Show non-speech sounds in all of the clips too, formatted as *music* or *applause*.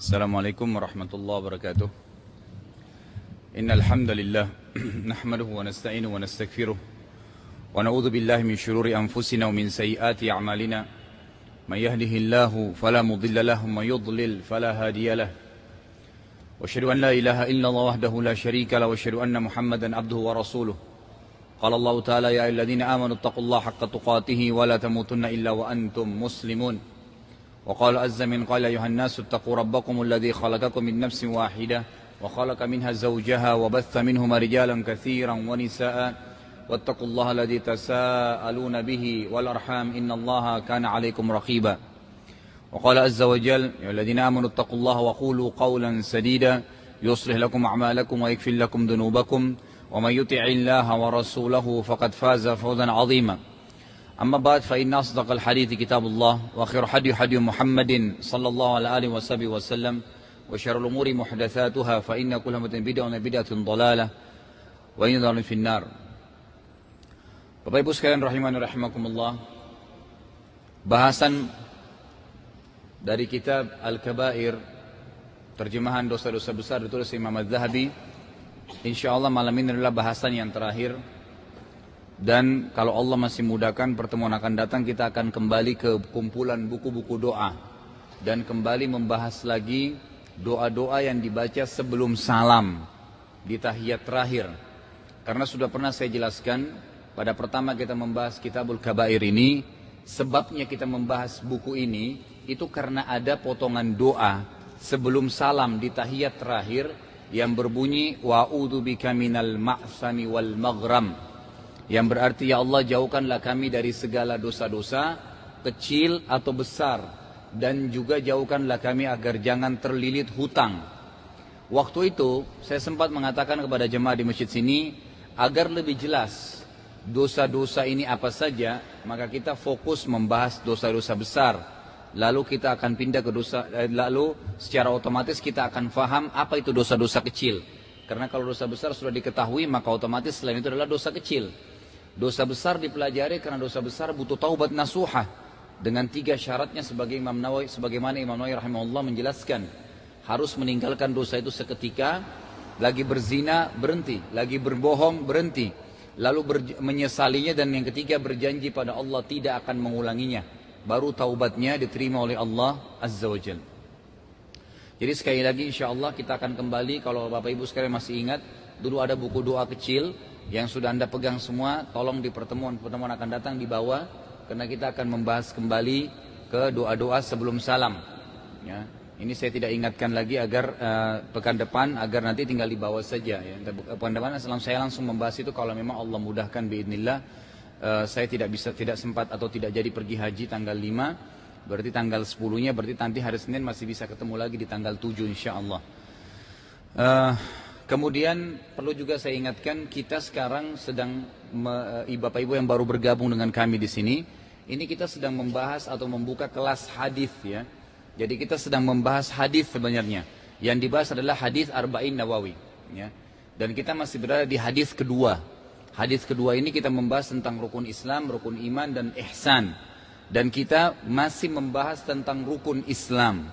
السلام عليكم ورحمة الله وبركاته. إن الحمد لله *clears throat* نحمده ونستعينه ونستغفره ونعوذ بالله من شرور أنفسنا ومن سيئات أعمالنا. من يهده الله فلا مضل له ومن يضلل فلا هادي له. وأشهد أن لا إله إلا الله وحده لا شريك له وأشهد أن محمدا عبده ورسوله. قال الله تعالى يا الذين آمنوا اتقوا الله حق تقاته ولا تموتن إلا وأنتم مسلمون. وقال عز من قال أيها الناس اتقوا ربكم الذي خلقكم من نفس واحدة وخلق منها زوجها وبث منهما رجالا كثيرا ونساء واتقوا الله الذي تساءلون به والأرحام إن الله كان عليكم رقيبا. وقال عز وجل يا الذين آمنوا اتقوا الله وقولوا قولا سديدا يصلح لكم أعمالكم ويكفر لكم ذنوبكم ومن يطع الله ورسوله فقد فاز فوزا عظيما. أما بعد فإن أصدق الحديث كتاب الله وخير حدي حدي محمد صلى الله عليه وصحبه وسلم وشر الأمور محدثاتها فإن كل محدثة بدعة وبدعة ضلالة وإن ضلال في النار Bapak Ibu sekalian rahimani rahimakumullah Bahasan dari kitab Al-Kabair Terjemahan dosa-dosa besar ditulis Imam Az-Zahabi InsyaAllah malam ini adalah bahasan yang terakhir Dan kalau Allah masih mudahkan pertemuan akan datang Kita akan kembali ke kumpulan buku-buku doa. Dan kembali membahas lagi doa-doa yang dibaca sebelum salam Di tahiyat terakhir. Karena sudah pernah saya jelaskan Pada pertama kita membahas kitabul kabair ini Sebabnya kita membahas buku ini Itu karena ada potongan doa Sebelum salam di tahiyat terakhir Yang berbunyi Wa'udhu bika minal ma'sami wal maghram Yang berarti ya Allah jauhkanlah kami dari segala dosa-dosa Kecil atau besar Dan juga jauhkanlah kami agar jangan terlilit hutang Waktu itu saya sempat mengatakan kepada jemaah di masjid sini Agar lebih jelas dosa-dosa ini apa saja, maka kita fokus membahas dosa-dosa besar. Lalu kita akan pindah ke dosa, lalu secara otomatis kita akan faham apa itu dosa-dosa kecil. Karena kalau dosa besar sudah diketahui, maka otomatis selain itu adalah dosa kecil. Dosa besar dipelajari karena dosa besar butuh taubat nasuhah. Dengan tiga syaratnya sebagai Imam Nawawi, sebagaimana Imam Nawawi rahimahullah menjelaskan. Harus meninggalkan dosa itu seketika, lagi berzina berhenti, lagi berbohong berhenti, lalu menyesalinya dan yang ketiga berjanji pada Allah tidak akan mengulanginya. Baru taubatnya diterima oleh Allah Azza wa Jal. Jadi sekali lagi insya Allah kita akan kembali kalau Bapak Ibu sekalian masih ingat dulu ada buku doa kecil yang sudah anda pegang semua tolong di pertemuan-pertemuan akan datang di bawah karena kita akan membahas kembali ke doa-doa sebelum salam. Ya. Ini saya tidak ingatkan lagi agar uh, pekan depan agar nanti tinggal di bawah saja. Ya. Pekan depan saya langsung membahas itu kalau memang Allah mudahkan biidnillah. Uh, saya tidak bisa tidak sempat atau tidak jadi pergi haji tanggal 5 berarti tanggal 10-nya berarti nanti hari Senin masih bisa ketemu lagi di tanggal 7 insya Allah. Uh, kemudian perlu juga saya ingatkan kita sekarang sedang uh, Bapak Ibu yang baru bergabung dengan kami di sini, ini kita sedang membahas atau membuka kelas hadis ya. Jadi kita sedang membahas hadis sebenarnya. Yang dibahas adalah hadis Arba'in Nawawi. Ya. Dan kita masih berada di hadis kedua. Hadis kedua ini kita membahas tentang rukun Islam, rukun iman, dan ihsan. Dan kita masih membahas tentang rukun Islam.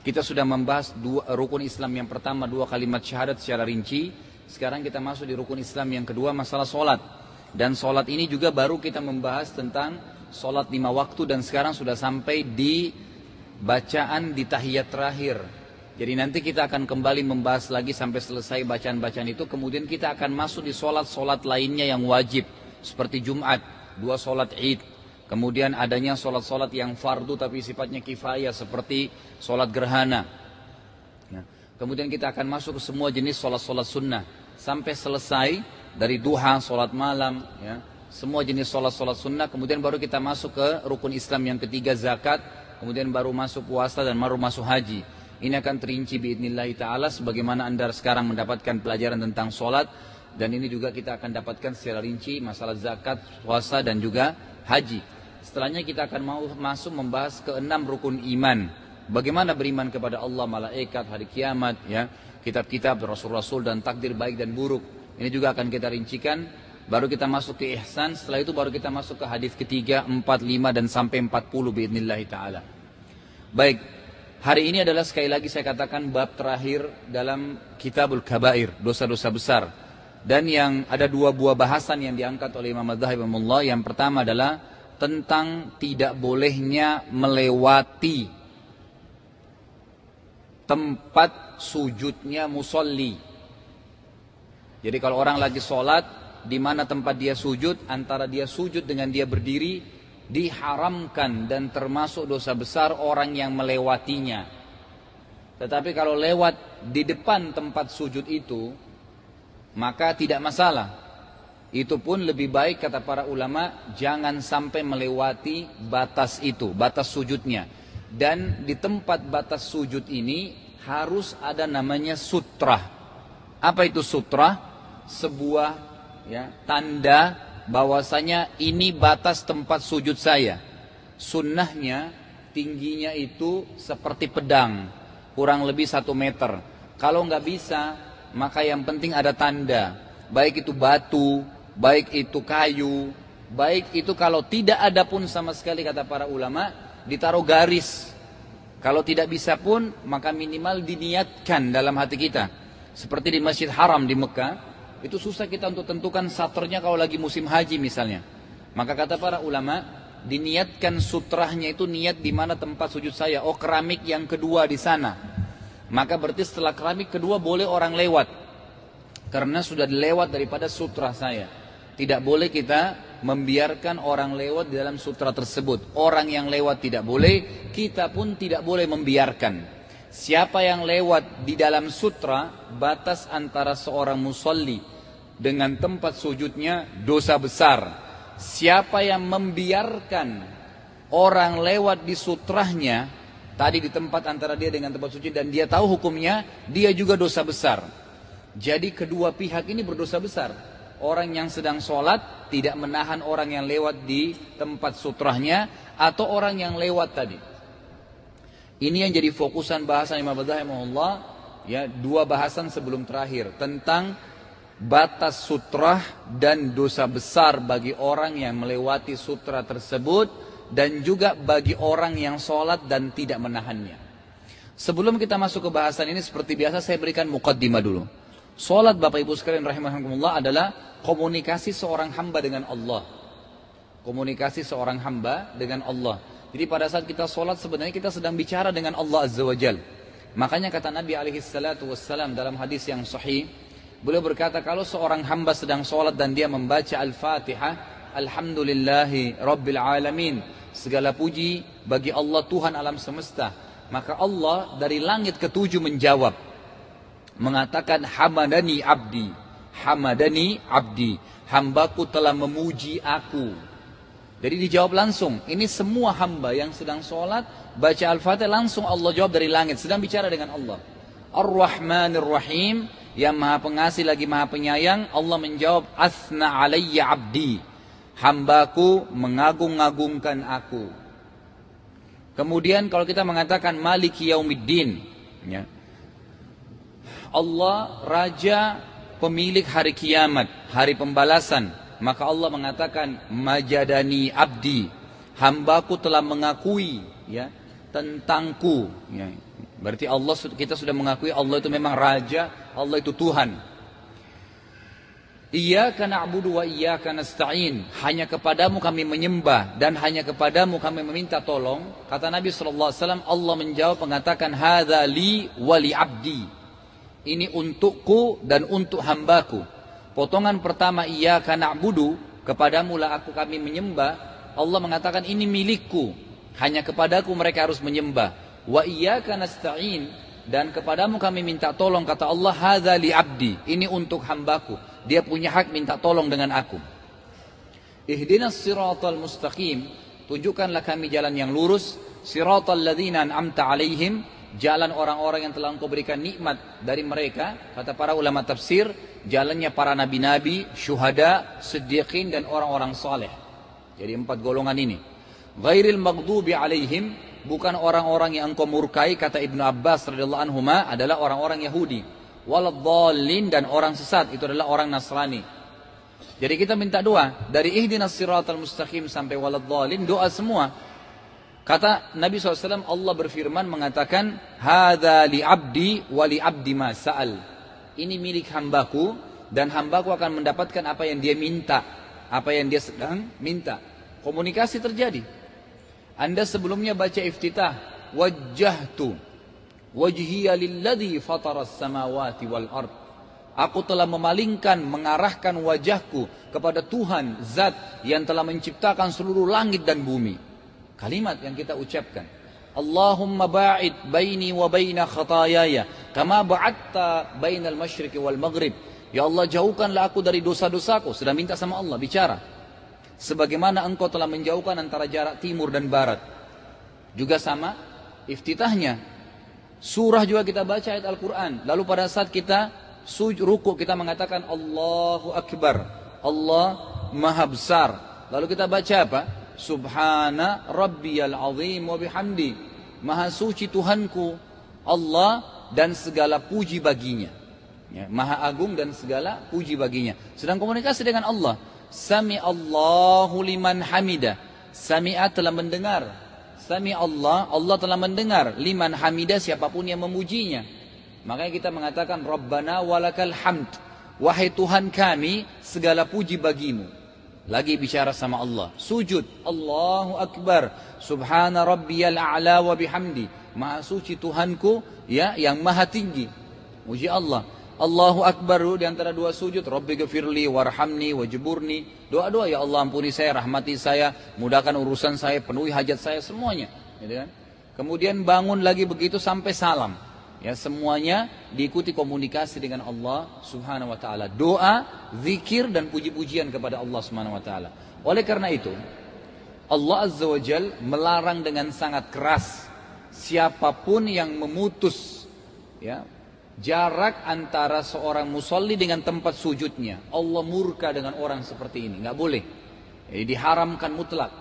Kita sudah membahas dua, rukun Islam yang pertama, dua kalimat syahadat secara rinci. Sekarang kita masuk di rukun Islam yang kedua, masalah solat. Dan solat ini juga baru kita membahas tentang solat lima waktu. Dan sekarang sudah sampai di bacaan di tahiyat terakhir. Jadi nanti kita akan kembali membahas lagi sampai selesai bacaan-bacaan itu. Kemudian kita akan masuk di solat-solat lainnya yang wajib. Seperti Jumat, dua solat id. Kemudian adanya solat-solat yang fardu tapi sifatnya kifayah seperti solat gerhana. Ya. Kemudian kita akan masuk ke semua jenis solat-solat sunnah. Sampai selesai dari duha, solat malam. Ya. Semua jenis solat-solat sunnah. Kemudian baru kita masuk ke rukun Islam yang ketiga zakat kemudian baru masuk puasa dan baru masuk haji. Ini akan terinci biidnillahi ta'ala sebagaimana anda sekarang mendapatkan pelajaran tentang solat. Dan ini juga kita akan dapatkan secara rinci masalah zakat, puasa dan juga haji. Setelahnya kita akan mau masuk membahas keenam rukun iman. Bagaimana beriman kepada Allah, malaikat, hari kiamat, ya, kitab-kitab, rasul-rasul dan takdir baik dan buruk. Ini juga akan kita rincikan Baru kita masuk ke ihsan, setelah itu baru kita masuk ke hadis ketiga, empat, lima, dan sampai empat puluh biidnillahi ta'ala. Baik, Hari ini adalah sekali lagi saya katakan bab terakhir dalam Kitabul Kabair, dosa-dosa besar. Dan yang ada dua buah bahasan yang diangkat oleh Imam Adzhab Allah. Yang pertama adalah tentang tidak bolehnya melewati tempat sujudnya musolli. Jadi kalau orang lagi sholat, di mana tempat dia sujud, antara dia sujud dengan dia berdiri, diharamkan dan termasuk dosa besar orang yang melewatinya. Tetapi kalau lewat di depan tempat sujud itu, maka tidak masalah. Itu pun lebih baik kata para ulama, jangan sampai melewati batas itu, batas sujudnya. Dan di tempat batas sujud ini harus ada namanya sutra. Apa itu sutra? Sebuah ya, tanda bahwasanya ini batas tempat sujud saya. Sunnahnya tingginya itu seperti pedang, kurang lebih satu meter. Kalau nggak bisa, maka yang penting ada tanda, baik itu batu, baik itu kayu, baik itu kalau tidak ada pun sama sekali kata para ulama, ditaruh garis. Kalau tidak bisa pun, maka minimal diniatkan dalam hati kita. Seperti di Masjid Haram di Mekah, itu susah kita untuk tentukan saternya kalau lagi musim haji misalnya. Maka kata para ulama, diniatkan sutrahnya itu niat di mana tempat sujud saya. Oh keramik yang kedua di sana. Maka berarti setelah keramik kedua boleh orang lewat. Karena sudah lewat daripada sutra saya. Tidak boleh kita membiarkan orang lewat di dalam sutra tersebut. Orang yang lewat tidak boleh, kita pun tidak boleh membiarkan. Siapa yang lewat di dalam sutra batas antara seorang musalli dengan tempat sujudnya dosa besar. Siapa yang membiarkan orang lewat di sutrahnya tadi di tempat antara dia dengan tempat sujud dan dia tahu hukumnya, dia juga dosa besar. Jadi kedua pihak ini berdosa besar. Orang yang sedang sholat tidak menahan orang yang lewat di tempat sutrahnya atau orang yang lewat tadi. Ini yang jadi fokusan bahasan Imam Rahimahullah ya dua bahasan sebelum terakhir tentang batas sutra dan dosa besar bagi orang yang melewati sutra tersebut dan juga bagi orang yang sholat dan tidak menahannya. Sebelum kita masuk ke bahasan ini seperti biasa saya berikan mukaddimah dulu. Sholat Bapak Ibu sekalian rahimahumullah adalah komunikasi seorang hamba dengan Allah. Komunikasi seorang hamba dengan Allah. Jadi pada saat kita sholat sebenarnya kita sedang bicara dengan Allah Azza wa Jal. Makanya kata Nabi alaihi salatu wassalam dalam hadis yang sahih, beliau berkata kalau seorang hamba sedang sholat dan dia membaca Al-Fatihah, Alhamdulillahi Rabbil Alamin, segala puji bagi Allah Tuhan alam semesta. Maka Allah dari langit ketujuh menjawab, mengatakan hamadani abdi, hamadani abdi, hambaku telah memuji aku. Jadi dijawab langsung. Ini semua hamba yang sedang sholat, baca Al-Fatihah langsung Allah jawab dari langit. Sedang bicara dengan Allah. Ar-Rahmanir Rahim, yang maha pengasih lagi maha penyayang. Allah menjawab, Asna alayya abdi. Hambaku mengagung-agungkan aku. Kemudian kalau kita mengatakan Maliki Yaumiddin. Ya. Allah Raja pemilik hari kiamat, hari pembalasan maka Allah mengatakan majadani abdi hambaku telah mengakui ya tentangku ya. berarti Allah kita sudah mengakui Allah itu memang raja Allah itu Tuhan Iyyaka na'budu wa iyyaka nasta'in. Hanya kepadamu kami menyembah dan hanya kepadamu kami meminta tolong. Kata Nabi wasallam, Allah menjawab mengatakan hadza li wa abdi. Ini untukku dan untuk hambaku. Potongan pertama iya karena budu kepadamu lah aku kami menyembah. Allah mengatakan ini milikku. Hanya kepadaku mereka harus menyembah. Wa iya stain dan kepadamu kami minta tolong kata Allah hadza li abdi. Ini untuk hambaku. Dia punya hak minta tolong dengan aku. Ihdinas siratal mustaqim. Tunjukkanlah kami jalan yang lurus. Siratal ladzina an'amta alaihim jalan orang-orang yang telah engkau berikan nikmat dari mereka kata para ulama tafsir jalannya para nabi-nabi syuhada siddiqin dan orang-orang saleh. Jadi empat golongan ini. Ghairil maghdubi alaihim bukan orang-orang yang engkau murkai kata Ibnu Abbas radhiyallahu anhu adalah orang-orang Yahudi. Waladhdallin dan orang sesat itu adalah orang Nasrani. Jadi kita minta doa dari ihdinas siratal mustaqim sampai waladhdallin doa semua Kata Nabi SAW, Allah berfirman mengatakan, Hada li abdi wa li abdi ma sa'al. Ini milik hambaku, dan hambaku akan mendapatkan apa yang dia minta. Apa yang dia sedang minta. Komunikasi terjadi. Anda sebelumnya baca iftitah, Wajjahtu wajhiya lilladhi fataras samawati wal ard. Aku telah memalingkan, mengarahkan wajahku kepada Tuhan, zat yang telah menciptakan seluruh langit dan bumi. Kalimat yang kita ucapkan. Allahumma ba'id baini wa baina khatayaya kama ba'atta bainal masyriqi wal maghrib. Ya Allah jauhkanlah aku dari dosa-dosaku. Sudah minta sama Allah bicara. Sebagaimana engkau telah menjauhkan antara jarak timur dan barat. Juga sama iftitahnya. Surah juga kita baca ayat Al-Quran. Lalu pada saat kita sujud ruku kita mengatakan Allahu Akbar. Allah Maha Besar. Lalu kita baca apa? Subhana rabbiyal azim wa bihamdi. Maha suci Tuhanku Allah dan segala puji baginya. Ya, maha agung dan segala puji baginya. Sedang komunikasi dengan Allah. Sami Allahu liman hamida. Sami'a telah mendengar. Sami Allah, Allah telah mendengar. Liman hamida siapa pun yang memujinya. Makanya kita mengatakan Rabbana walakal hamd. Wahai Tuhan kami, segala puji bagimu. Lagi bicara sama Allah. Sujud. Allahu Akbar. Subhana rabbiyal a'la wa bihamdi. Maha suci Tuhanku ya yang maha tinggi. Muji Allah. Allahu Akbar di antara dua sujud. Rabbi gafirli warhamni wajburni. Doa-doa ya Allah ampuni saya, rahmati saya, mudahkan urusan saya, penuhi hajat saya semuanya. Gitu kan? Kemudian bangun lagi begitu sampai salam. Ya semuanya diikuti komunikasi dengan Allah Subhanahu wa taala. Doa, zikir dan puji-pujian kepada Allah Subhanahu wa taala. Oleh karena itu, Allah Azza wa Jal melarang dengan sangat keras siapa pun yang memutus ya jarak antara seorang musalli dengan tempat sujudnya. Allah murka dengan orang seperti ini, nggak boleh. Jadi diharamkan mutlak.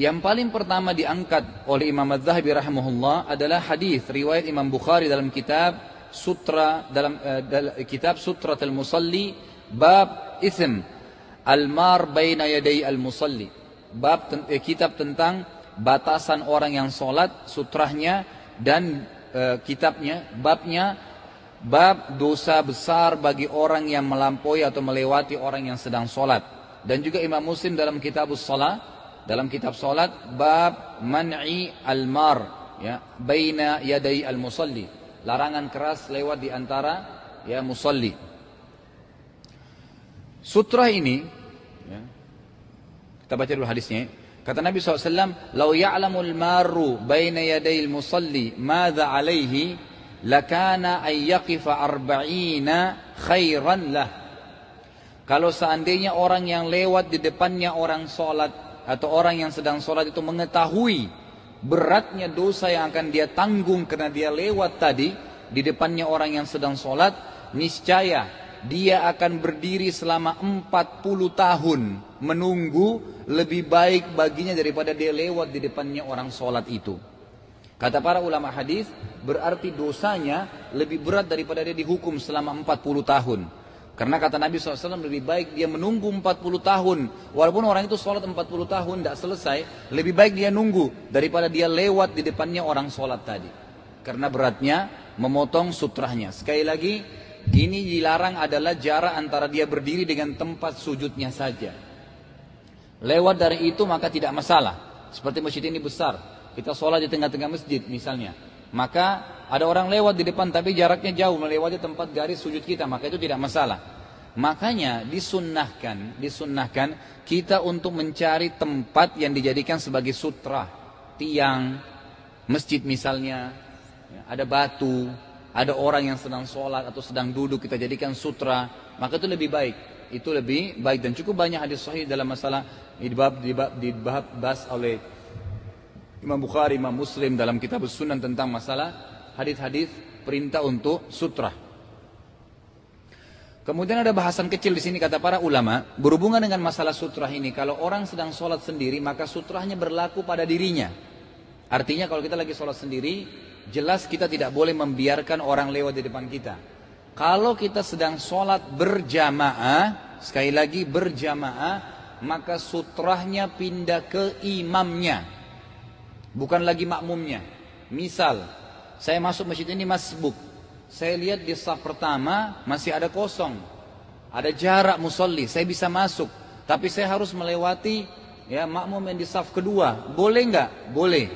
Yang paling pertama diangkat oleh Imam Az-Zahabi rahimahullah adalah hadis riwayat Imam Bukhari dalam kitab Sutra dalam uh, kitab Sutratul Musalli bab ism al-mar baina yaday al-musalli. Bab eh, kitab tentang batasan orang yang solat, sutrahnya dan uh, kitabnya, babnya bab dosa besar bagi orang yang melampaui atau melewati orang yang sedang solat. Dan juga Imam Muslim dalam kitab Salat dalam kitab salat bab man'i al-mar ya baina yaday al-musalli. Larangan keras lewat di antara ya musalli. Sutra ini ya, kita baca dulu hadisnya. Kata Nabi SAW lau ya'lamul maru baina yaday al-musalli madza alaihi lakana ay yaqifa arba'ina khairan lah. Kalau seandainya orang yang lewat di depannya orang sholat atau orang yang sedang sholat itu mengetahui beratnya dosa yang akan dia tanggung karena dia lewat tadi di depannya orang yang sedang sholat, niscaya dia akan berdiri selama 40 tahun menunggu lebih baik baginya daripada dia lewat di depannya orang sholat itu. Kata para ulama hadis berarti dosanya lebih berat daripada dia dihukum selama 40 tahun. Karena kata Nabi SAW lebih baik dia menunggu 40 tahun. Walaupun orang itu sholat 40 tahun tidak selesai. Lebih baik dia nunggu daripada dia lewat di depannya orang sholat tadi. Karena beratnya memotong sutrahnya. Sekali lagi ini dilarang adalah jarak antara dia berdiri dengan tempat sujudnya saja. Lewat dari itu maka tidak masalah. Seperti masjid ini besar. Kita sholat di tengah-tengah masjid misalnya. Maka ada orang lewat di depan tapi jaraknya jauh melewati tempat garis sujud kita, maka itu tidak masalah. Makanya disunnahkan, disunnahkan kita untuk mencari tempat yang dijadikan sebagai sutra, tiang, masjid misalnya, ya, ada batu, ada orang yang sedang sholat atau sedang duduk kita jadikan sutra, maka itu lebih baik. Itu lebih baik dan cukup banyak hadis sahih dalam masalah dibahas oleh Imam Bukhari, Imam Muslim dalam kitab Sunan tentang masalah hadis-hadis perintah untuk sutra. Kemudian ada bahasan kecil di sini kata para ulama berhubungan dengan masalah sutra ini. Kalau orang sedang sholat sendiri maka sutrahnya berlaku pada dirinya. Artinya kalau kita lagi sholat sendiri jelas kita tidak boleh membiarkan orang lewat di depan kita. Kalau kita sedang sholat berjamaah sekali lagi berjamaah maka sutrahnya pindah ke imamnya. Bukan lagi makmumnya. Misal, saya masuk masjid ini masbuk. Saya lihat di saf pertama masih ada kosong. Ada jarak musolli, saya bisa masuk. Tapi saya harus melewati ya makmum yang di saf kedua. Boleh nggak? Boleh.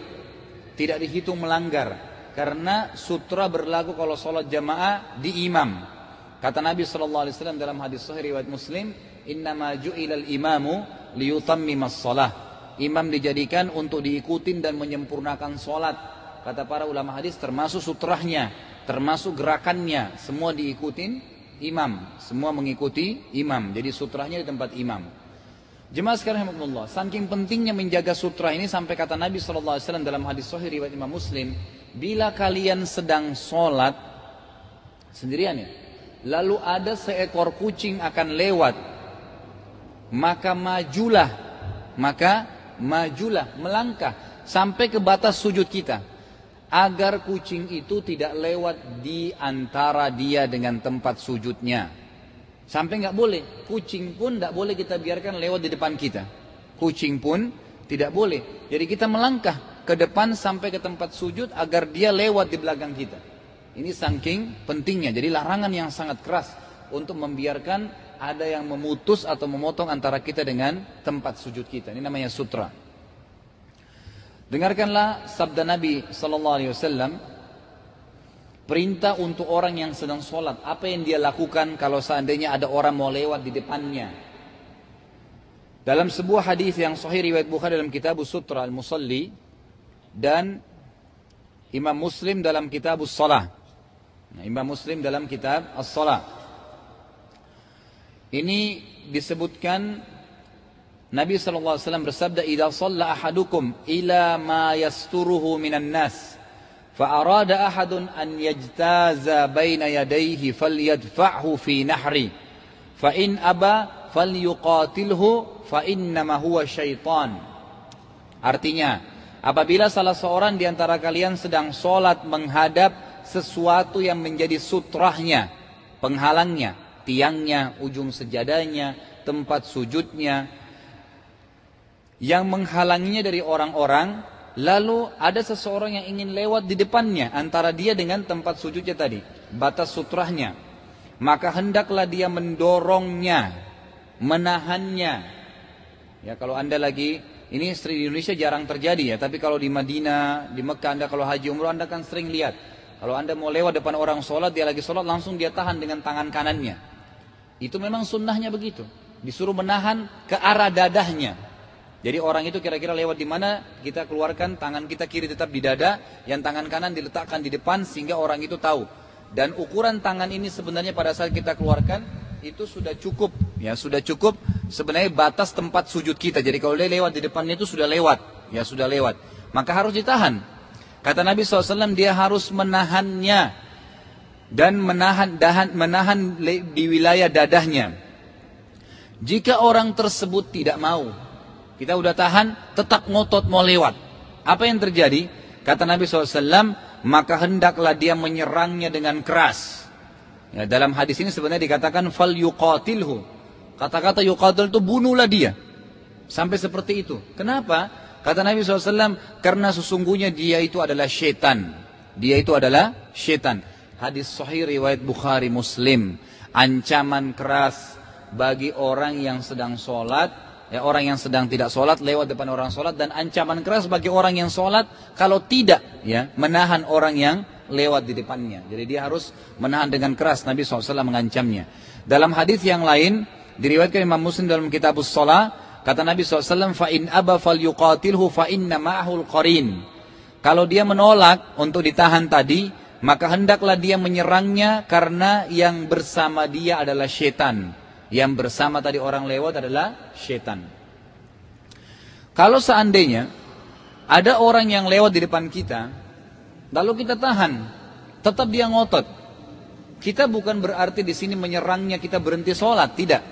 Tidak dihitung melanggar. Karena sutra berlaku kalau sholat jamaah di imam. Kata Nabi SAW dalam hadis Sahih riwayat Muslim, Innama ju'ilal imamu liyutammimas salah. Imam dijadikan untuk diikutin dan menyempurnakan solat. Kata para ulama hadis termasuk sutrahnya, termasuk gerakannya, semua diikutin imam, semua mengikuti imam. Jadi sutrahnya di tempat imam. Jemaah sekalian rahimahullah, saking pentingnya menjaga sutra ini sampai kata Nabi SAW dalam hadis sahih riwayat Imam Muslim, bila kalian sedang sholat sendirian ya, lalu ada seekor kucing akan lewat, maka majulah, maka majulah, melangkah sampai ke batas sujud kita. Agar kucing itu tidak lewat di antara dia dengan tempat sujudnya. Sampai nggak boleh. Kucing pun nggak boleh kita biarkan lewat di depan kita. Kucing pun tidak boleh. Jadi kita melangkah ke depan sampai ke tempat sujud agar dia lewat di belakang kita. Ini saking pentingnya. Jadi larangan yang sangat keras untuk membiarkan ada yang memutus atau memotong antara kita dengan tempat sujud kita. Ini namanya sutra. Dengarkanlah sabda Nabi sallallahu alaihi wasallam perintah untuk orang yang sedang sholat. Apa yang dia lakukan kalau seandainya ada orang mau lewat di depannya? Dalam sebuah hadis yang sahih riwayat Bukhari dalam kitab Sutra Al-Musalli dan Imam Muslim dalam kitab As-Salah. Nah, Imam Muslim dalam kitab As-Salah. Ini disebutkan Nabi SAW bersabda, "Idza shalla ahadukum ila ma yasturuhu minan nas, fa arada ahadun an yajtaza baina yadayhi falyadfa'hu fi nahri, fa in aba falyuqatilhu fa innama huwa syaitan." Artinya, apabila salah seorang di antara kalian sedang sholat menghadap sesuatu yang menjadi sutrahnya, penghalangnya, tiangnya, ujung sejadahnya, tempat sujudnya, yang menghalanginya dari orang-orang, lalu ada seseorang yang ingin lewat di depannya antara dia dengan tempat sujudnya tadi, batas sutrahnya. Maka hendaklah dia mendorongnya, menahannya. Ya kalau Anda lagi ini istri di Indonesia jarang terjadi ya, tapi kalau di Madinah, di Mekah Anda kalau haji umroh Anda kan sering lihat. Kalau Anda mau lewat depan orang sholat, dia lagi sholat langsung dia tahan dengan tangan kanannya. Itu memang sunnahnya begitu. Disuruh menahan ke arah dadahnya. Jadi orang itu kira-kira lewat di mana kita keluarkan tangan kita kiri tetap di dada, yang tangan kanan diletakkan di depan sehingga orang itu tahu. Dan ukuran tangan ini sebenarnya pada saat kita keluarkan itu sudah cukup, ya sudah cukup sebenarnya batas tempat sujud kita. Jadi kalau dia lewat di depannya itu sudah lewat, ya sudah lewat. Maka harus ditahan. Kata Nabi SAW dia harus menahannya dan menahan dahan, menahan di wilayah dadahnya. Jika orang tersebut tidak mau, kita udah tahan, tetap ngotot mau lewat. Apa yang terjadi? Kata Nabi SAW, maka hendaklah dia menyerangnya dengan keras. Ya, dalam hadis ini sebenarnya dikatakan fal yuqatilhu. Kata-kata yuqatil itu bunuhlah dia. Sampai seperti itu. Kenapa? Kata Nabi SAW, karena sesungguhnya dia itu adalah syaitan. Dia itu adalah syaitan. Hadis sahih riwayat Bukhari Muslim. Ancaman keras bagi orang yang sedang sholat ya, orang yang sedang tidak sholat lewat depan orang sholat dan ancaman keras bagi orang yang sholat kalau tidak ya menahan orang yang lewat di depannya. Jadi dia harus menahan dengan keras Nabi SAW mengancamnya. Dalam hadis yang lain diriwayatkan Imam Muslim dalam kitab Shalah kata Nabi SAW fa in aba fal yuqatilhu fa inna ma'ahul qarin. Kalau dia menolak untuk ditahan tadi, maka hendaklah dia menyerangnya karena yang bersama dia adalah syaitan. Yang bersama tadi orang lewat adalah syaitan. Kalau seandainya ada orang yang lewat di depan kita, lalu kita tahan, tetap dia ngotot. Kita bukan berarti di sini menyerangnya kita berhenti sholat, tidak.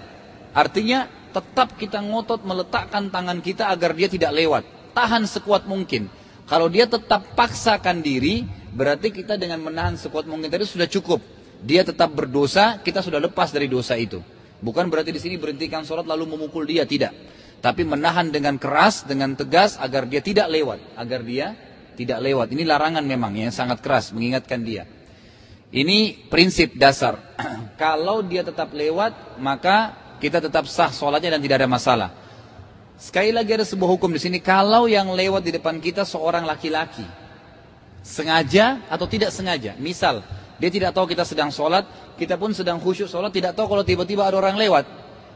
Artinya tetap kita ngotot meletakkan tangan kita agar dia tidak lewat. Tahan sekuat mungkin. Kalau dia tetap paksakan diri, Berarti kita dengan menahan sekuat mungkin tadi sudah cukup. Dia tetap berdosa, kita sudah lepas dari dosa itu. Bukan berarti di sini berhentikan sholat lalu memukul dia, tidak. Tapi menahan dengan keras, dengan tegas agar dia tidak lewat, agar dia tidak lewat. Ini larangan memang yang sangat keras mengingatkan dia. Ini prinsip dasar. *clears throat* Kalau dia tetap lewat, maka kita tetap sah sholatnya dan tidak ada masalah. Sekali lagi ada sebuah hukum di sini. Kalau yang lewat di depan kita seorang laki-laki, sengaja atau tidak sengaja. Misal, dia tidak tahu kita sedang sholat, kita pun sedang khusyuk sholat, tidak tahu kalau tiba-tiba ada orang lewat.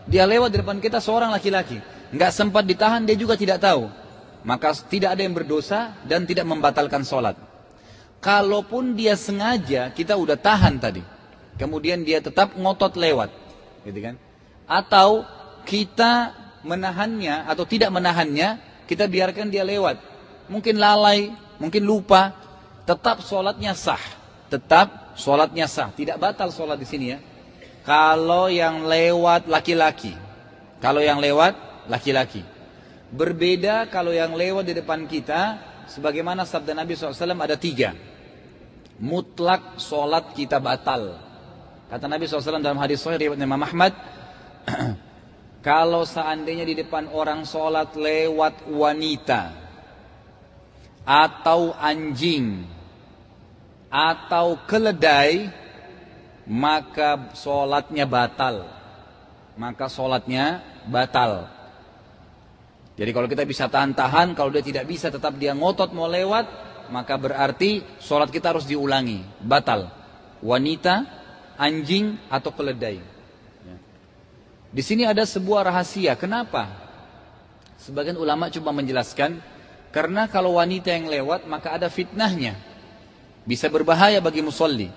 Dia lewat di depan kita seorang laki-laki. Nggak sempat ditahan dia juga tidak tahu. Maka tidak ada yang berdosa dan tidak membatalkan sholat. Kalaupun dia sengaja kita udah tahan tadi. Kemudian dia tetap ngotot lewat. Gitu kan? Atau kita menahannya atau tidak menahannya kita biarkan dia lewat. Mungkin lalai mungkin lupa. Tetap sholatnya sah. Tetap sholatnya sah tidak batal sholat di sini ya kalau yang lewat laki-laki kalau yang lewat laki-laki. Berbeda kalau yang lewat di depan kita, sebagaimana sabda Nabi SAW ada tiga. Mutlak solat kita batal. Kata Nabi SAW dalam hadis sahih riwayat Imam Ahmad, *clears throat* kalau seandainya di depan orang solat lewat wanita atau anjing atau keledai, maka solatnya batal. Maka solatnya batal. Jadi kalau kita bisa tahan-tahan, kalau dia tidak bisa tetap dia ngotot mau lewat, maka berarti sholat kita harus diulangi, batal. Wanita, anjing, atau keledai. Ya. Di sini ada sebuah rahasia, kenapa? Sebagian ulama cuma menjelaskan, karena kalau wanita yang lewat, maka ada fitnahnya. Bisa berbahaya bagi musolli.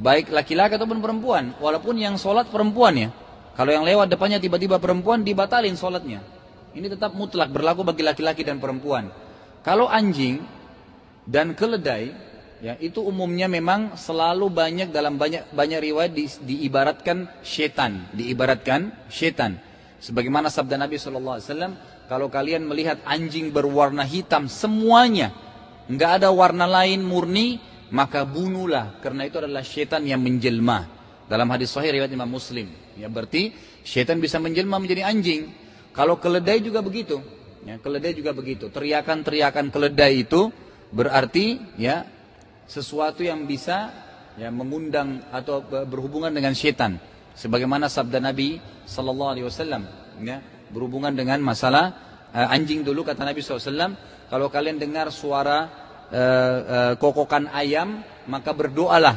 Baik laki-laki ataupun perempuan. Walaupun yang sholat perempuan ya. Kalau yang lewat depannya tiba-tiba perempuan, dibatalin sholatnya. Ini tetap mutlak berlaku bagi laki-laki dan perempuan. Kalau anjing dan keledai, ya itu umumnya memang selalu banyak dalam banyak banyak riwayat di, diibaratkan setan, diibaratkan setan. Sebagaimana sabda Nabi SAW, kalau kalian melihat anjing berwarna hitam semuanya, nggak ada warna lain murni, maka bunuhlah karena itu adalah setan yang menjelma. Dalam hadis sahih riwayat Imam Muslim, ya berarti setan bisa menjelma menjadi anjing. Kalau keledai juga begitu. Ya, keledai juga begitu. Teriakan-teriakan keledai itu berarti ya sesuatu yang bisa ya mengundang atau berhubungan dengan setan. Sebagaimana sabda Nabi Sallallahu Alaihi Wasallam ya berhubungan dengan masalah uh, anjing dulu kata Nabi SAW kalau kalian dengar suara uh, uh, kokokan ayam maka berdoalah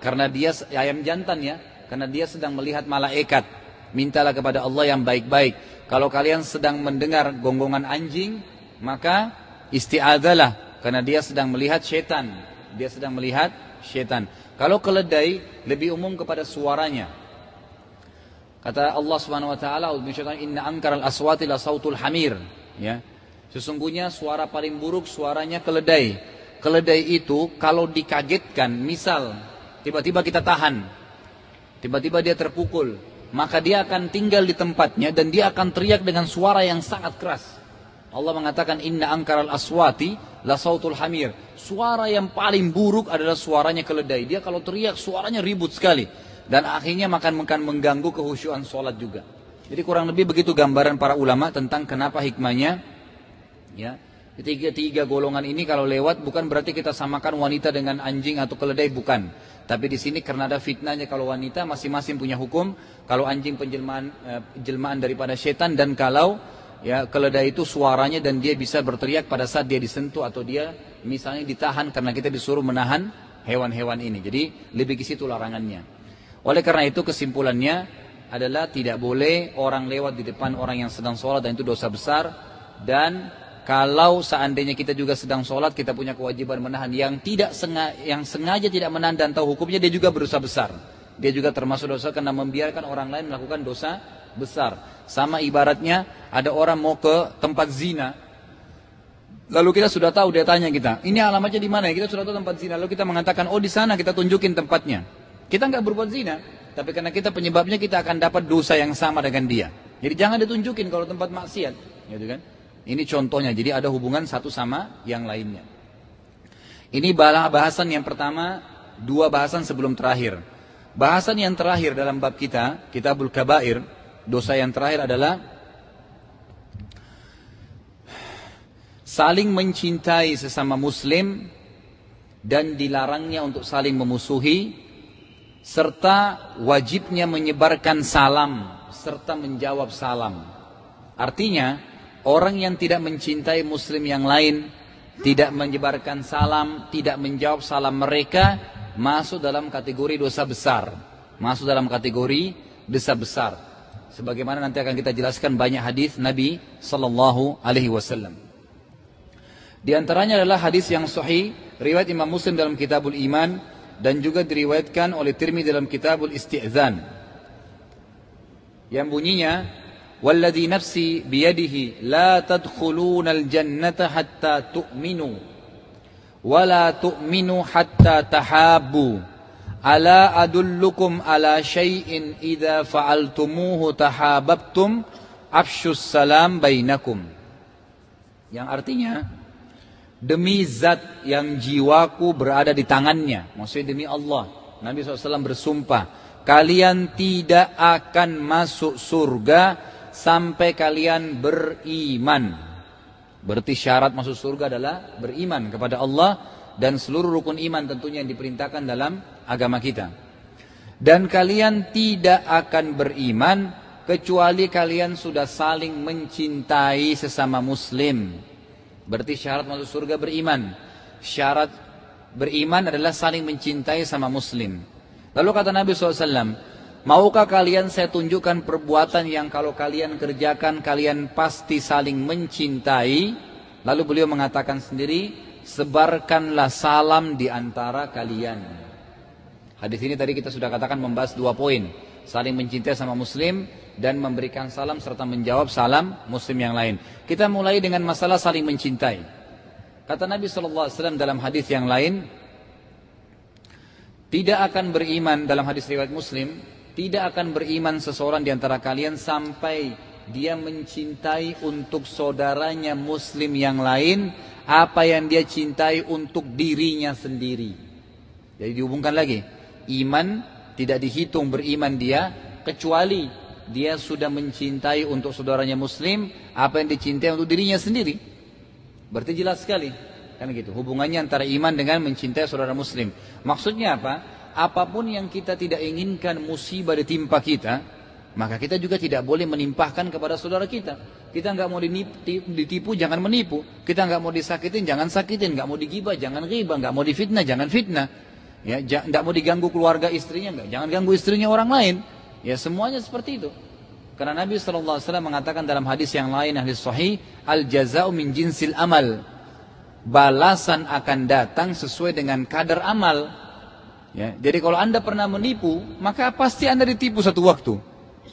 karena dia ayam jantan ya karena dia sedang melihat malaikat mintalah kepada Allah yang baik-baik kalau kalian sedang mendengar gonggongan anjing, maka isti'adalah karena dia sedang melihat setan. Dia sedang melihat setan. Kalau keledai lebih umum kepada suaranya. Kata Allah Subhanahu wa taala, "Inna ankaral aswati la sautul hamir." Ya. Sesungguhnya suara paling buruk suaranya keledai. Keledai itu kalau dikagetkan, misal tiba-tiba kita tahan, tiba-tiba dia terpukul, maka dia akan tinggal di tempatnya dan dia akan teriak dengan suara yang sangat keras. Allah mengatakan inna angkaral aswati la sautul hamir. Suara yang paling buruk adalah suaranya keledai. Dia kalau teriak suaranya ribut sekali dan akhirnya makan makan mengganggu kehusyuan sholat juga. Jadi kurang lebih begitu gambaran para ulama tentang kenapa hikmahnya ya. Tiga-tiga golongan ini kalau lewat bukan berarti kita samakan wanita dengan anjing atau keledai bukan. Tapi di sini karena ada fitnahnya kalau wanita masing-masing punya hukum, kalau anjing penjelmaan eh, jelmaan daripada setan dan kalau ya keledai itu suaranya dan dia bisa berteriak pada saat dia disentuh atau dia misalnya ditahan karena kita disuruh menahan hewan-hewan ini. Jadi lebih ke situ larangannya. Oleh karena itu kesimpulannya adalah tidak boleh orang lewat di depan orang yang sedang sholat dan itu dosa besar dan kalau seandainya kita juga sedang sholat, kita punya kewajiban menahan. Yang tidak sengaja, yang sengaja tidak menahan dan tahu hukumnya, dia juga berusaha besar. Dia juga termasuk dosa karena membiarkan orang lain melakukan dosa besar. Sama ibaratnya ada orang mau ke tempat zina. Lalu kita sudah tahu dia tanya kita, ini alamatnya di mana ya? Kita sudah tahu tempat zina. Lalu kita mengatakan, oh di sana kita tunjukin tempatnya. Kita nggak berbuat zina, tapi karena kita penyebabnya kita akan dapat dosa yang sama dengan dia. Jadi jangan ditunjukin kalau tempat maksiat, gitu kan? Ini contohnya, jadi ada hubungan satu sama yang lainnya. Ini bahasan yang pertama, dua bahasan sebelum terakhir. Bahasan yang terakhir dalam bab kita, Kitabul Kabair, dosa yang terakhir adalah saling mencintai sesama muslim dan dilarangnya untuk saling memusuhi serta wajibnya menyebarkan salam serta menjawab salam. Artinya, orang yang tidak mencintai muslim yang lain, tidak menyebarkan salam, tidak menjawab salam mereka, masuk dalam kategori dosa besar. Masuk dalam kategori dosa besar. Sebagaimana nanti akan kita jelaskan banyak hadis Nabi sallallahu alaihi wasallam. Di antaranya adalah hadis yang sahih riwayat Imam Muslim dalam Kitabul Iman dan juga diriwayatkan oleh Tirmidzi dalam Kitabul Isti'zan. Yang bunyinya Walladhi nafsi biyadihi la tadkhuluna الجنة حتى hatta tu'minu wa la tu'minu hatta tahabbu ala adullukum ala syai'in idza fa'altumuhu tahabbtum afshus salam yang artinya demi zat yang jiwaku berada di tangannya maksudnya demi Allah Nabi SAW bersumpah kalian tidak akan masuk surga sampai kalian beriman. Berarti syarat masuk surga adalah beriman kepada Allah dan seluruh rukun iman tentunya yang diperintahkan dalam agama kita. Dan kalian tidak akan beriman kecuali kalian sudah saling mencintai sesama muslim. Berarti syarat masuk surga beriman. Syarat beriman adalah saling mencintai sama muslim. Lalu kata Nabi SAW, Maukah kalian saya tunjukkan perbuatan yang kalau kalian kerjakan kalian pasti saling mencintai? Lalu beliau mengatakan sendiri, sebarkanlah salam di antara kalian. Hadis ini tadi kita sudah katakan membahas dua poin. Saling mencintai sama muslim dan memberikan salam serta menjawab salam muslim yang lain. Kita mulai dengan masalah saling mencintai. Kata Nabi SAW dalam hadis yang lain, tidak akan beriman dalam hadis riwayat Muslim, tidak akan beriman seseorang di antara kalian sampai dia mencintai untuk saudaranya Muslim yang lain apa yang dia cintai untuk dirinya sendiri. Jadi dihubungkan lagi, iman tidak dihitung beriman dia kecuali dia sudah mencintai untuk saudaranya muslim apa yang dicintai untuk dirinya sendiri. Berarti jelas sekali. Kan gitu. Hubungannya antara iman dengan mencintai saudara muslim. Maksudnya apa? Apa pun yang kita tidak inginkan musibah ditimpa kita, maka kita juga tidak boleh menimpahkan kepada saudara kita. Kita nggak mau ditipu, jangan menipu. Kita nggak mau disakitin, jangan sakitin. Nggak mau digibah, jangan ghibah. Nggak mau difitnah, jangan fitnah. Ya, nggak mau diganggu keluarga istrinya, nggak. Jangan ganggu istrinya orang lain. Ya semuanya seperti itu. Karena Nabi SAW mengatakan dalam hadis yang lain, hadis sahih, al jazau min jinsil amal. Balasan akan datang sesuai dengan kadar amal. Ya, jadi kalau anda pernah menipu, maka pasti anda ditipu satu waktu.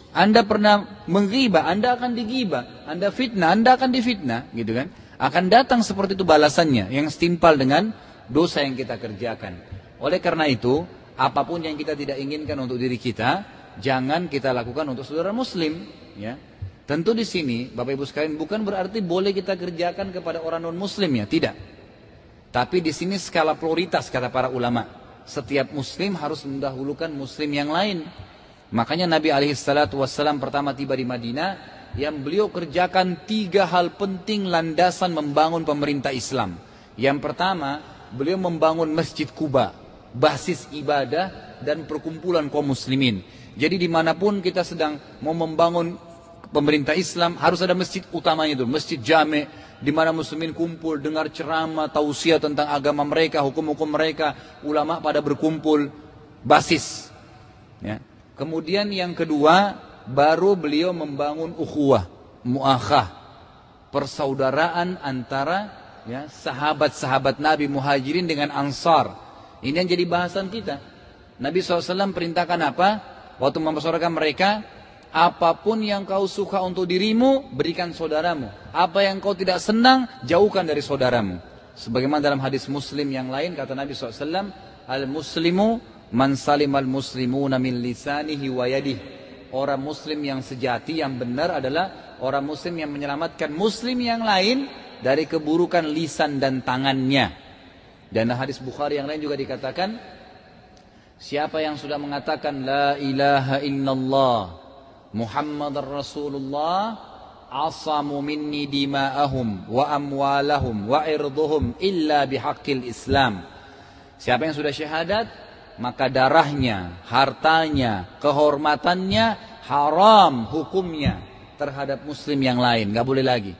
Anda pernah menggibah, anda akan digibah. Anda fitnah, anda akan difitnah, gitu kan? Akan datang seperti itu balasannya, yang setimpal dengan dosa yang kita kerjakan. Oleh karena itu, apa pun yang kita tidak inginkan untuk diri kita, jangan kita lakukan untuk saudara muslim ya tentu di sini Bapak Ibu sekalian bukan berarti boleh kita kerjakan kepada orang non muslim ya tidak tapi di sini skala prioritas kata para ulama setiap muslim harus mendahulukan muslim yang lain. Makanya Nabi alaihissalatu wassalam pertama tiba di Madinah yang beliau kerjakan tiga hal penting landasan membangun pemerintah Islam. Yang pertama beliau membangun masjid Kuba basis ibadah dan perkumpulan kaum muslimin. Jadi di mana pun kita sedang mau membangun pemerintah Islam harus ada masjid utamanya itu, masjid jame di mana muslimin kumpul dengar ceramah tausiah tentang agama mereka, hukum-hukum mereka, ulama pada berkumpul basis. Ya. Kemudian yang kedua baru beliau membangun ukhuwah, muakhah, persaudaraan antara ya sahabat-sahabat Nabi Muhajirin dengan Ansar. Ini yang jadi bahasan kita. Nabi SAW perintahkan apa? Waktu mempersoalkan mereka, apa pun yang kau suka untuk dirimu, berikan saudaramu. Apa yang kau tidak senang, jauhkan dari saudaramu. Sebagaimana dalam hadis muslim yang lain, kata Nabi SAW, Al-muslimu man salim al-muslimuna min lisanihi wa yadih. Orang muslim yang sejati, yang benar adalah orang muslim yang menyelamatkan muslim yang lain dari keburukan lisan dan tangannya. Dan hadis Bukhari yang lain juga dikatakan, Siapa yang sudah mengatakan La ilaha illallah Muhammad Rasulullah asamu minni dima'ahum wa amwalahum wa irduhum illa bihaqqil Islam. Siapa yang sudah syahadat, maka darahnya, hartanya, kehormatannya haram hukumnya terhadap muslim yang lain, nggak boleh lagi.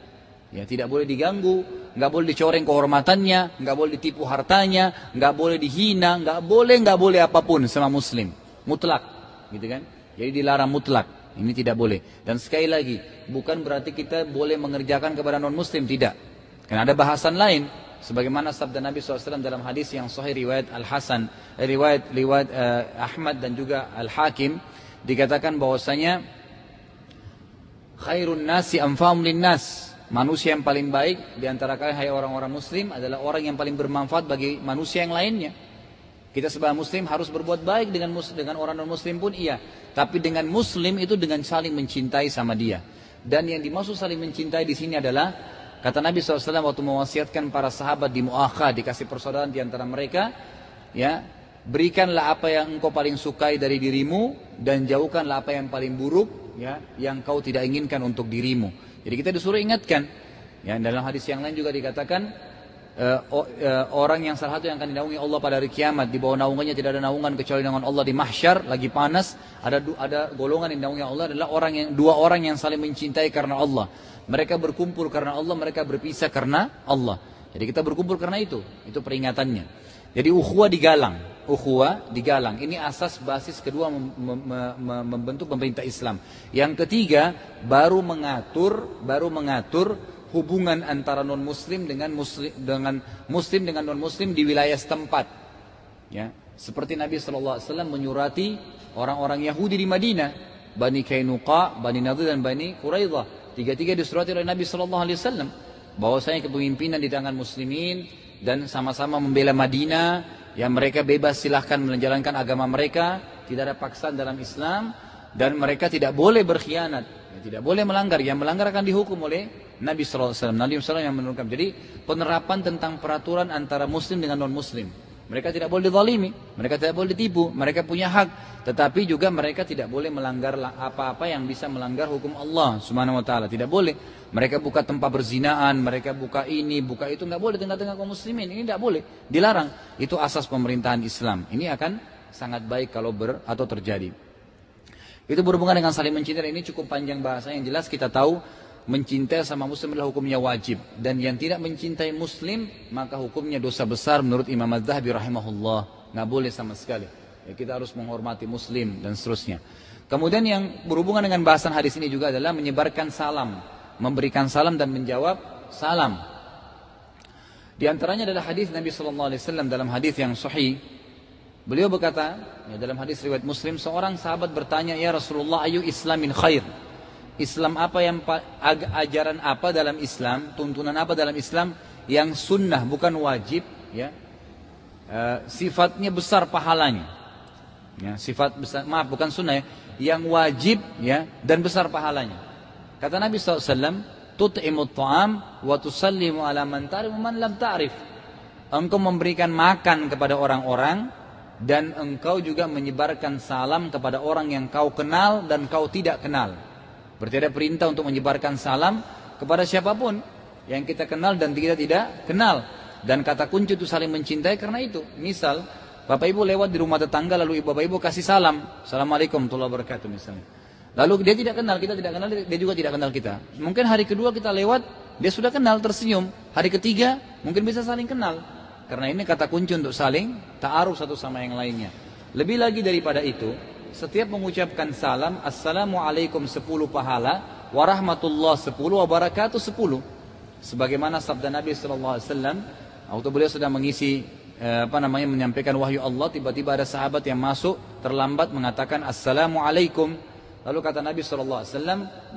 Ya, tidak boleh diganggu, nggak boleh dicoreng kehormatannya, nggak boleh ditipu hartanya, nggak boleh dihina, nggak boleh nggak boleh apa pun sama muslim, mutlak, gitu kan? Jadi dilarang mutlak, ini tidak boleh. Dan sekali lagi, bukan berarti kita boleh mengerjakan kepada non muslim, tidak. Karena ada bahasan lain, sebagaimana sabda Nabi SAW dalam hadis yang sahih riwayat Al Hasan, eh, riwayat riwayat uh, Ahmad dan juga Al Hakim, dikatakan bahwasanya khairun nasi anfa'um linnas Manusia yang paling baik di antara kalian hai orang-orang muslim adalah orang yang paling bermanfaat bagi manusia yang lainnya. Kita sebagai muslim harus berbuat baik dengan dengan orang non muslim pun iya, tapi dengan muslim itu dengan saling mencintai sama dia. Dan yang dimaksud saling mencintai di sini adalah kata Nabi SAW waktu mewasiatkan para sahabat di Mu'akha dikasih persaudaraan di antara mereka, ya berikanlah apa yang engkau paling sukai dari dirimu dan jauhkanlah apa yang paling buruk ya yang kau tidak inginkan untuk dirimu. Jadi kita disuruh ingatkan. Ya, dalam hadis yang lain juga dikatakan uh, uh, orang yang salah satu yang akan dinaungi Allah pada hari kiamat. Di bawah naungannya tidak ada naungan kecuali naungan Allah di mahsyar lagi panas. Ada ada golongan yang dinaungi Allah adalah orang yang dua orang yang saling mencintai karena Allah. Mereka berkumpul karena Allah mereka berpisah karena Allah. Jadi kita berkumpul karena itu. Itu peringatannya. Jadi ukhuwah digalang. Ukhuwah digalang. Ini asas basis kedua mem mem mem membentuk pemerintah Islam. Yang ketiga baru mengatur baru mengatur hubungan antara non muslim dengan muslim dengan muslim dengan non muslim di wilayah setempat. Ya, seperti Nabi SAW menyurati orang-orang Yahudi di Madinah, Bani Kainuqa, Bani Nadir dan Bani Quraidah. Tiga-tiga disurati oleh Nabi SAW bahwasanya kepemimpinan di tangan muslimin dan sama-sama membela Madinah Ya mereka bebas silahkan menjalankan agama mereka, tidak ada paksaan dalam Islam dan mereka tidak boleh berkhianat, ya, tidak boleh melanggar. Yang melanggar akan dihukum oleh Nabi SAW. Nabi SAW yang menurunkan. Jadi penerapan tentang peraturan antara Muslim dengan non Muslim. Mereka tidak boleh dizalimi, mereka tidak boleh ditipu, mereka punya hak, tetapi juga mereka tidak boleh melanggar apa-apa yang bisa melanggar hukum Allah Subhanahu wa taala. Tidak boleh. Mereka buka tempat berzinaan, mereka buka ini, buka itu nggak boleh tengah-tengah kaum muslimin. Ini tidak boleh, dilarang. Itu asas pemerintahan Islam. Ini akan sangat baik kalau ber atau terjadi. Itu berhubungan dengan saling mencintai. Ini cukup panjang bahasa yang jelas kita tahu mencintai sama muslim adalah hukumnya wajib. Dan yang tidak mencintai muslim maka hukumnya dosa besar menurut Imam Az-Zahabi rahimahullah. Nggak boleh sama sekali. Ya, kita harus menghormati muslim dan seterusnya. Kemudian yang berhubungan dengan bahasan hadis ini juga adalah menyebarkan salam. Memberikan salam dan menjawab salam. Di antaranya adalah hadis Nabi sallallahu alaihi wasallam dalam hadis yang sahih. Beliau berkata ya, dalam hadis riwayat Muslim seorang sahabat bertanya ya Rasulullah ayu islamin khair Islam apa yang ajaran apa dalam Islam, tuntunan apa dalam Islam yang sunnah bukan wajib, ya. E, sifatnya besar pahalanya. Ya, sifat besar, maaf bukan sunnah ya, yang wajib ya dan besar pahalanya. Kata Nabi SAW, tut'imut ta'am wa tusallimu ala man ta'rif man lam ta'rif. Engkau memberikan makan kepada orang-orang dan engkau juga menyebarkan salam kepada orang yang kau kenal dan kau tidak kenal. Berarti ada perintah untuk menyebarkan salam kepada siapa pun yang kita kenal dan kita tidak kenal. Dan kata kunci itu saling mencintai karena itu. Misal, Bapak Ibu lewat di rumah tetangga lalu Bapak Ibu kasih salam. Assalamualaikum warahmatullahi wabarakatuh misalnya. Lalu dia tidak kenal, kita tidak kenal, dia juga tidak kenal kita. Mungkin hari kedua kita lewat, dia sudah kenal, tersenyum. Hari ketiga, mungkin bisa saling kenal. Karena ini kata kunci untuk saling ta'aruf satu sama yang lainnya. Lebih lagi daripada itu, setiap mengucapkan salam, Assalamualaikum 10 pahala, warahmatullah 10, wabarakatuh 10. Sebagaimana sabda Nabi SAW, waktu beliau sedang mengisi eh, apa namanya menyampaikan wahyu Allah, tiba-tiba ada sahabat yang masuk terlambat mengatakan Assalamualaikum. Lalu kata Nabi SAW,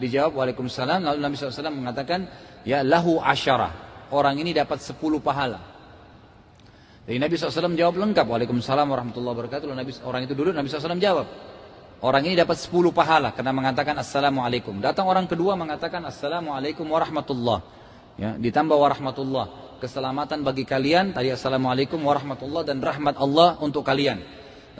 dijawab Waalaikumsalam. Lalu Nabi SAW mengatakan, ya lahu asyarah. Orang ini dapat 10 pahala. Jadi Nabi SAW jawab lengkap. Waalaikumsalam warahmatullahi wabarakatuh. Lalu Nabi, orang itu duduk, Nabi SAW jawab. Orang ini dapat 10 pahala karena mengatakan Assalamualaikum. Datang orang kedua mengatakan Assalamualaikum warahmatullah. Ya, ditambah warahmatullah. Keselamatan bagi kalian. Tadi Assalamualaikum warahmatullah dan rahmat Allah untuk kalian.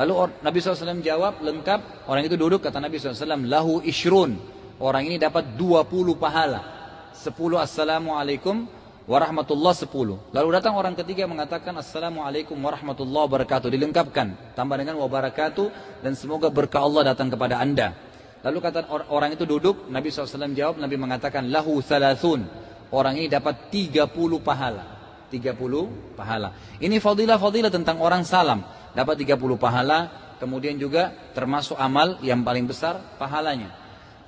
Lalu Nabi SAW jawab lengkap. Orang itu duduk kata Nabi SAW. Lahu ishrun. orang ini dapat 20 pahala. 10 assalamualaikum warahmatullah 10. Lalu datang orang ketiga mengatakan assalamualaikum warahmatullah wabarakatuh. Dilengkapkan tambah dengan wabarakatuh dan semoga berkah Allah datang kepada anda. Lalu kata orang itu duduk, Nabi SAW jawab, Nabi mengatakan lahu thalathun. Orang ini dapat 30 pahala. 30 pahala. Ini fadilah-fadilah tentang orang salam. Dapat 30 pahala, kemudian juga termasuk amal yang paling besar pahalanya.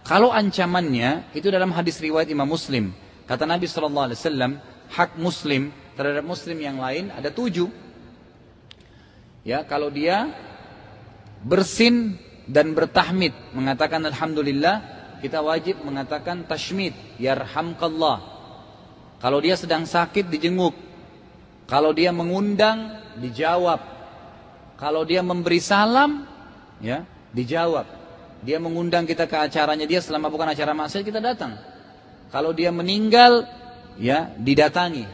Kalau ancamannya itu dalam hadis riwayat Imam Muslim. Kata Nabi Shallallahu Alaihi Wasallam, hak Muslim terhadap Muslim yang lain ada tujuh. Ya, kalau dia bersin dan bertahmid mengatakan Alhamdulillah, kita wajib mengatakan tashmid, yarhamkallah. Kalau dia sedang sakit dijenguk. Kalau dia mengundang dijawab. Kalau dia memberi salam, ya dijawab. Dia mengundang kita ke acaranya dia selama bukan acara maksiat kita datang. Kalau dia meninggal, ya didatangi,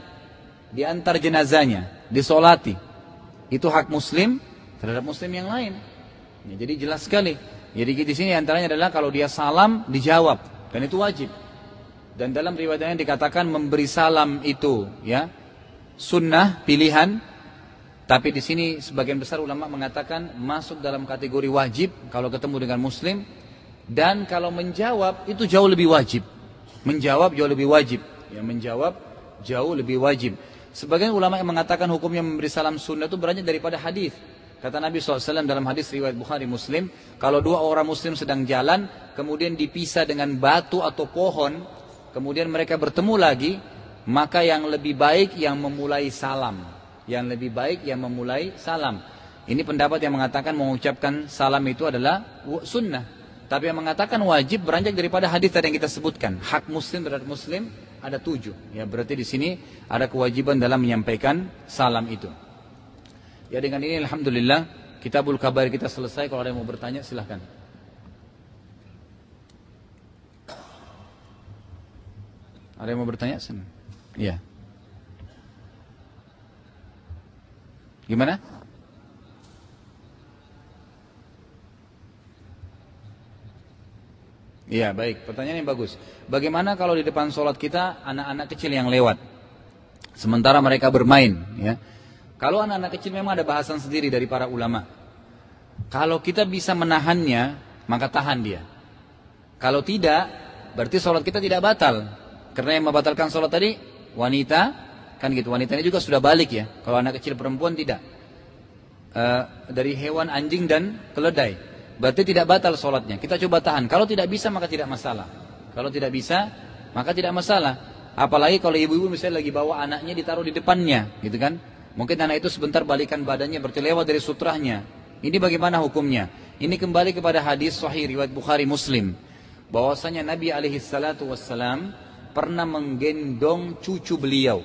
diantar jenazahnya, disolati. Itu hak muslim terhadap muslim yang lain. Ya, jadi jelas sekali. Jadi di sini antaranya adalah kalau dia salam dijawab dan itu wajib. Dan dalam riwayatnya dikatakan memberi salam itu ya sunnah pilihan tapi di sini sebagian besar ulama mengatakan masuk dalam kategori wajib kalau ketemu dengan muslim dan kalau menjawab itu jauh lebih wajib. Menjawab jauh lebih wajib. Ya, menjawab jauh lebih wajib. Sebagian ulama yang mengatakan hukumnya memberi salam sunnah itu beranjak daripada hadis. Kata Nabi SAW dalam hadis riwayat Bukhari Muslim, kalau dua orang Muslim sedang jalan, kemudian dipisah dengan batu atau pohon, kemudian mereka bertemu lagi, maka yang lebih baik yang memulai salam. Yang lebih baik yang memulai salam. Ini pendapat yang mengatakan mengucapkan salam itu adalah sunnah. Tapi yang mengatakan wajib beranjak daripada hadis tadi yang kita sebutkan. Hak muslim terhadap muslim ada tujuh. Ya berarti di sini ada kewajiban dalam menyampaikan salam itu. Ya dengan ini Alhamdulillah kitabul kabar kita selesai. Kalau ada yang mau bertanya silahkan. Ada yang mau bertanya? Iya. Gimana? Iya baik, pertanyaan yang bagus. Bagaimana kalau di depan sholat kita anak-anak kecil yang lewat, sementara mereka bermain, ya? Kalau anak-anak kecil memang ada bahasan sendiri dari para ulama. Kalau kita bisa menahannya, maka tahan dia. Kalau tidak, berarti sholat kita tidak batal. Karena yang membatalkan sholat tadi wanita Kan gitu, wanita ini juga sudah balik ya. Kalau anak kecil perempuan tidak. Uh, dari hewan anjing dan keledai. Berarti tidak batal sholatnya. Kita coba tahan. Kalau tidak bisa maka tidak masalah. Kalau tidak bisa maka tidak masalah. Apalagi kalau ibu-ibu misalnya lagi bawa anaknya ditaruh di depannya, gitu kan? Mungkin anak itu sebentar balikan badannya berarti dari sutrahnya. Ini bagaimana hukumnya? Ini kembali kepada hadis sahih riwayat Bukhari Muslim bahwasanya Nabi alaihi salatu wassalam pernah menggendong cucu beliau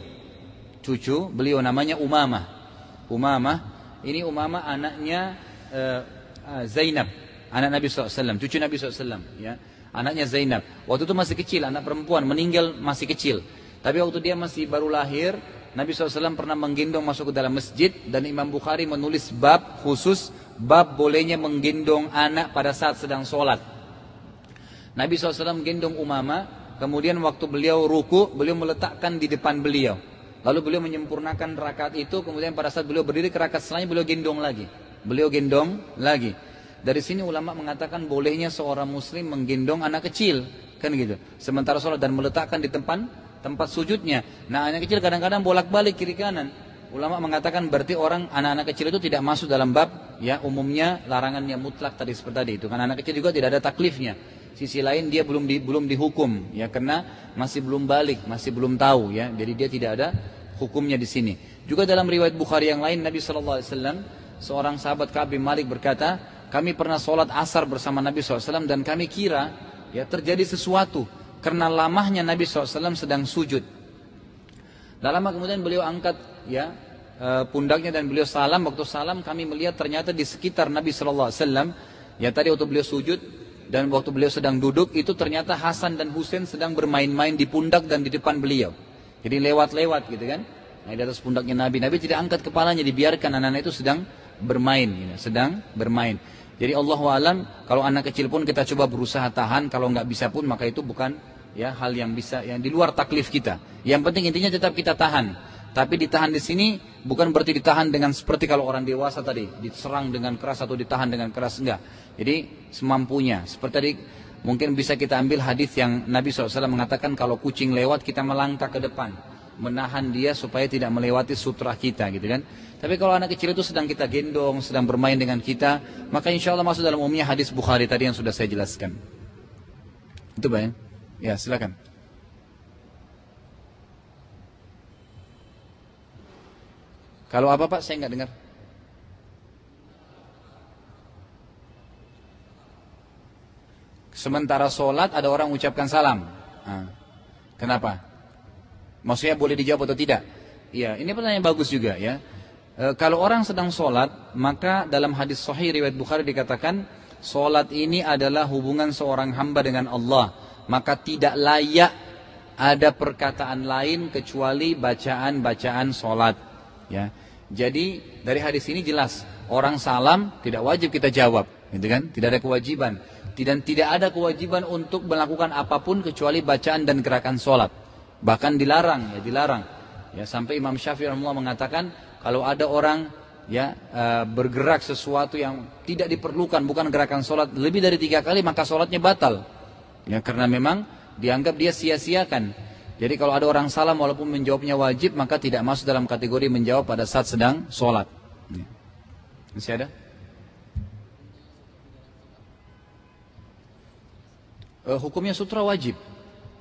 cucu beliau namanya Umamah. Umamah ini Umamah anaknya uh, Zainab, anak Nabi SAW, cucu Nabi SAW. Ya. Anaknya Zainab. Waktu itu masih kecil, anak perempuan, meninggal masih kecil. Tapi waktu dia masih baru lahir, Nabi SAW pernah menggendong masuk ke dalam masjid dan Imam Bukhari menulis bab khusus bab bolehnya menggendong anak pada saat sedang sholat. Nabi SAW menggendong Umama, kemudian waktu beliau ruku, beliau meletakkan di depan beliau. Lalu beliau menyempurnakan rakaat itu, kemudian pada saat beliau berdiri ke rakaat selanjutnya beliau gendong lagi. Beliau gendong lagi. Dari sini ulama mengatakan bolehnya seorang muslim menggendong anak kecil, kan gitu. Sementara sholat dan meletakkan di tempat tempat sujudnya. Nah, anak kecil kadang-kadang bolak-balik kiri kanan. Ulama mengatakan berarti orang anak-anak kecil itu tidak masuk dalam bab ya umumnya larangannya mutlak tadi seperti tadi itu. Karena anak kecil juga tidak ada taklifnya sisi lain dia belum di, belum dihukum ya karena masih belum balik, masih belum tahu ya. Jadi dia tidak ada hukumnya di sini. Juga dalam riwayat Bukhari yang lain Nabi wasallam seorang sahabat Ka'ab Malik berkata, kami pernah sholat asar bersama Nabi SAW dan kami kira ya terjadi sesuatu karena lamahnya Nabi SAW sedang sujud. Dalam kemudian beliau angkat ya e, pundaknya dan beliau salam waktu salam kami melihat ternyata di sekitar Nabi SAW ya tadi waktu beliau sujud dan waktu beliau sedang duduk itu ternyata Hasan dan Husain sedang bermain-main di pundak dan di depan beliau. Jadi lewat-lewat gitu kan. Nah, di atas pundaknya Nabi. Nabi tidak angkat kepalanya, dibiarkan anak-anak itu sedang bermain, gitu. sedang bermain. Jadi Allah alam kalau anak kecil pun kita coba berusaha tahan, kalau nggak bisa pun maka itu bukan ya hal yang bisa yang di luar taklif kita. Yang penting intinya tetap kita tahan. Tapi ditahan di sini bukan berarti ditahan dengan seperti kalau orang dewasa tadi, diserang dengan keras atau ditahan dengan keras enggak. Jadi semampunya. Seperti tadi mungkin bisa kita ambil hadis yang Nabi SAW mengatakan kalau kucing lewat kita melangkah ke depan, menahan dia supaya tidak melewati sutra kita gitu kan. Tapi kalau anak kecil itu sedang kita gendong, sedang bermain dengan kita, maka insya Allah masuk dalam umumnya hadis Bukhari tadi yang sudah saya jelaskan. Itu baik. Ya silakan. Kalau apa Pak? Saya nggak dengar. Sementara sholat ada orang ucapkan salam. Nah, kenapa? Maksudnya boleh dijawab atau tidak? Iya, ini pertanyaan bagus juga ya. E, kalau orang sedang sholat, maka dalam hadis Sahih riwayat Bukhari dikatakan, sholat ini adalah hubungan seorang hamba dengan Allah. Maka tidak layak ada perkataan lain kecuali bacaan-bacaan sholat. Ya. Jadi dari hadis ini jelas orang salam tidak wajib kita jawab, gitu kan? Tidak ada kewajiban. Dan tidak ada kewajiban untuk melakukan apa pun kecuali bacaan dan gerakan sholat. Bahkan dilarang, ya dilarang. Ya sampai Imam Syafi'i Allah mengatakan kalau ada orang ya uh, bergerak sesuatu yang tidak diperlukan bukan gerakan sholat lebih dari tiga kali maka sholatnya batal. Ya karena memang dianggap dia sia-siakan. Jadi kalau ada orang salam walaupun menjawabnya wajib maka tidak masuk dalam kategori menjawab pada saat sedang sholat. Masih ada? Uh, hukumnya sutra wajib.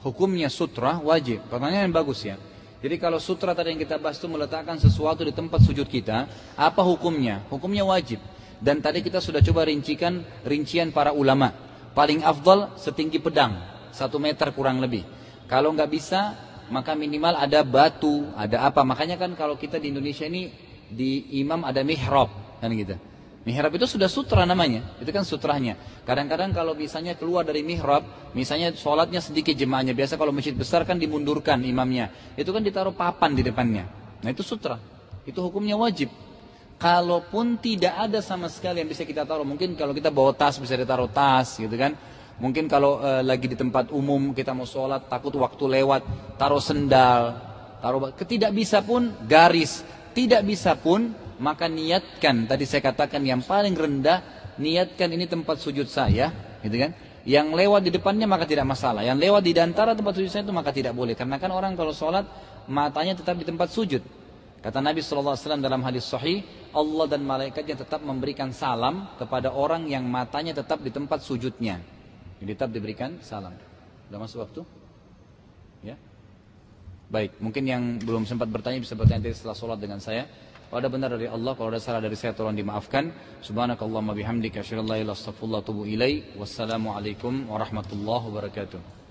Hukumnya sutra wajib. Pertanyaan yang bagus ya. Jadi kalau sutra tadi yang kita bahas itu meletakkan sesuatu di tempat sujud kita, apa hukumnya? Hukumnya wajib. Dan tadi kita sudah coba rincikan rincian para ulama. Paling afdal setinggi pedang, satu meter kurang lebih. Kalau nggak bisa, maka minimal ada batu, ada apa. Makanya kan kalau kita di Indonesia ini di imam ada mihrab, kan gitu. Mihrab itu sudah sutra namanya, itu kan sutranya. Kadang-kadang kalau misalnya keluar dari mihrab, misalnya sholatnya sedikit jemaahnya, biasa kalau masjid besar kan dimundurkan imamnya, itu kan ditaruh papan di depannya. Nah itu sutra, itu hukumnya wajib. Kalaupun tidak ada sama sekali yang bisa kita taruh, mungkin kalau kita bawa tas bisa ditaruh tas gitu kan. Mungkin kalau uh, lagi di tempat umum kita mau sholat takut waktu lewat taruh sendal, taruh ketidak bisa pun garis, tidak bisa pun maka niatkan tadi saya katakan yang paling rendah niatkan ini tempat sujud saya, gitu kan? Yang lewat di depannya maka tidak masalah. Yang lewat di antara tempat sujud saya itu maka tidak boleh. Karena kan orang kalau sholat matanya tetap di tempat sujud. Kata Nabi SAW dalam hadis sahih, Allah dan malaikatnya tetap memberikan salam kepada orang yang matanya tetap di tempat sujudnya. Jadi tetap diberikan salam. Sudah masuk waktu? Ya. Baik, mungkin yang belum sempat bertanya bisa bertanya setelah sholat dengan saya. Kalau ada benar dari Allah, kalau ada salah dari saya tolong dimaafkan. Subhanakallahumma bihamdika asyhadu an la ilaha illa anta astaghfiruka wa atubu ilaik. Wassalamualaikum warahmatullahi wabarakatuh.